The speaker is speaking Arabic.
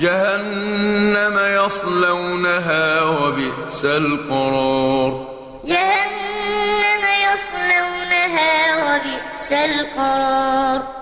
جهنم يصلونها وبئس القرار. جهنم يصلونها وبئس القرار.